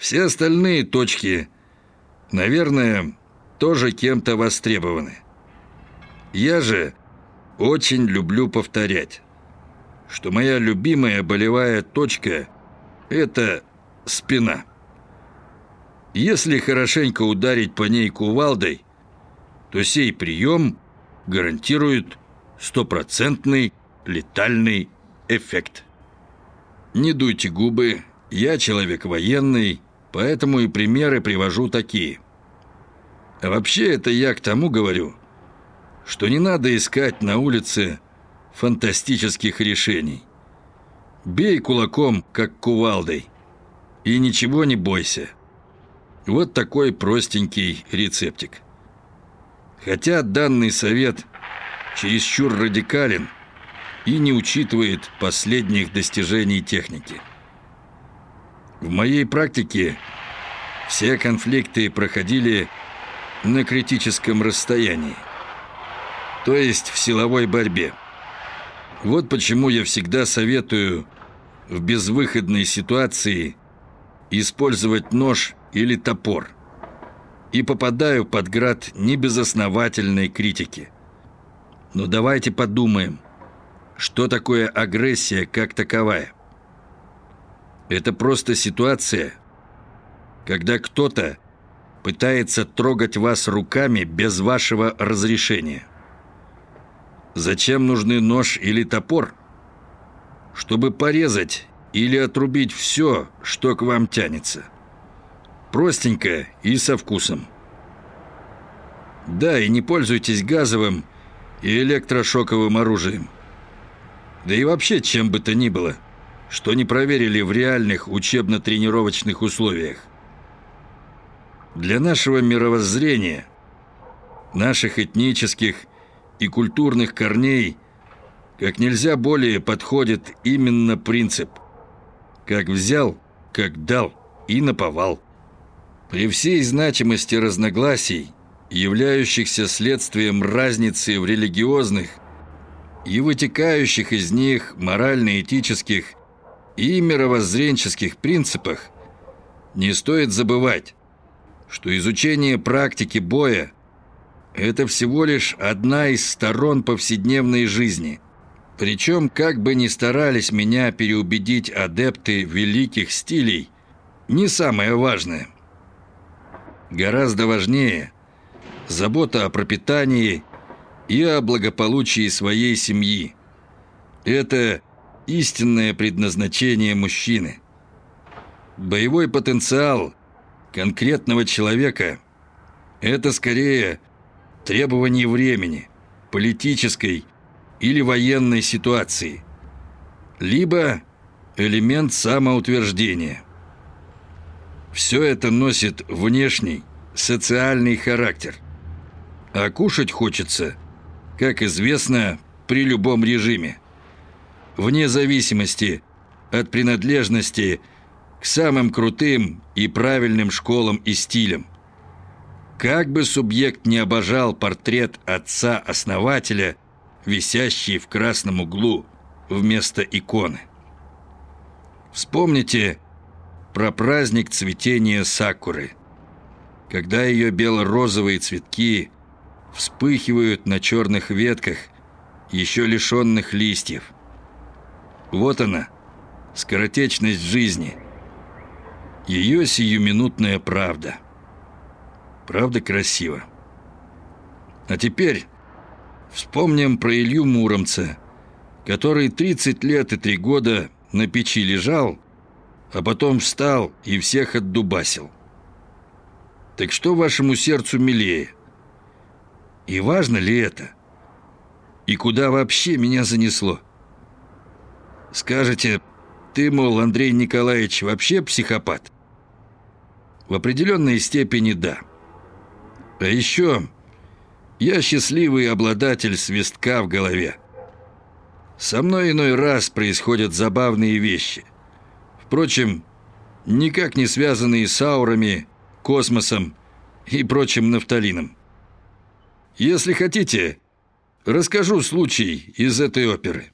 Все остальные точки, наверное, тоже кем-то востребованы. Я же очень люблю повторять, что моя любимая болевая точка – это спина. Если хорошенько ударить по ней кувалдой, то сей прием гарантирует стопроцентный летальный эффект. Не дуйте губы, я человек военный, поэтому и примеры привожу такие. А вообще это я к тому говорю, что не надо искать на улице фантастических решений. Бей кулаком, как кувалдой, и ничего не бойся. Вот такой простенький рецептик. Хотя данный совет чересчур радикален и не учитывает последних достижений техники. В моей практике все конфликты проходили на критическом расстоянии то есть в силовой борьбе. Вот почему я всегда советую в безвыходной ситуации использовать нож или топор. И попадаю под град небезосновательной критики. Но давайте подумаем, что такое агрессия как таковая. Это просто ситуация, когда кто-то пытается трогать вас руками без вашего разрешения. Зачем нужны нож или топор? Чтобы порезать или отрубить все, что к вам тянется. Простенько и со вкусом. Да, и не пользуйтесь газовым и электрошоковым оружием. Да и вообще чем бы то ни было, что не проверили в реальных учебно-тренировочных условиях. Для нашего мировоззрения, наших этнических и культурных корней как нельзя более подходит именно принцип «как взял, как дал и наповал». При всей значимости разногласий, являющихся следствием разницы в религиозных и вытекающих из них морально-этических и мировоззренческих принципах, не стоит забывать, что изучение практики боя – это всего лишь одна из сторон повседневной жизни. Причем, как бы ни старались меня переубедить адепты великих стилей, не самое важное. Гораздо важнее забота о пропитании и о благополучии своей семьи. Это истинное предназначение мужчины. Боевой потенциал конкретного человека – это скорее требований времени, политической или военной ситуации, либо элемент самоутверждения. Все это носит внешний, социальный характер. А кушать хочется, как известно, при любом режиме. Вне зависимости от принадлежности к самым крутым и правильным школам и стилям. Как бы субъект не обожал портрет отца-основателя, висящий в красном углу вместо иконы. Вспомните про праздник цветения сакуры, когда ее бело-розовые цветки вспыхивают на черных ветках, еще лишенных листьев. Вот она, скоротечность жизни, ее сиюминутная правда – Правда красиво. А теперь вспомним про Илью Муромца, который 30 лет и 3 года на печи лежал, а потом встал и всех отдубасил. Так что вашему сердцу милее? И важно ли это? И куда вообще меня занесло? Скажете, ты, мол, Андрей Николаевич, вообще психопат? В определенной степени да. А еще я счастливый обладатель свистка в голове. Со мной иной раз происходят забавные вещи. Впрочем, никак не связанные с аурами, космосом и прочим нафталином. Если хотите, расскажу случай из этой оперы.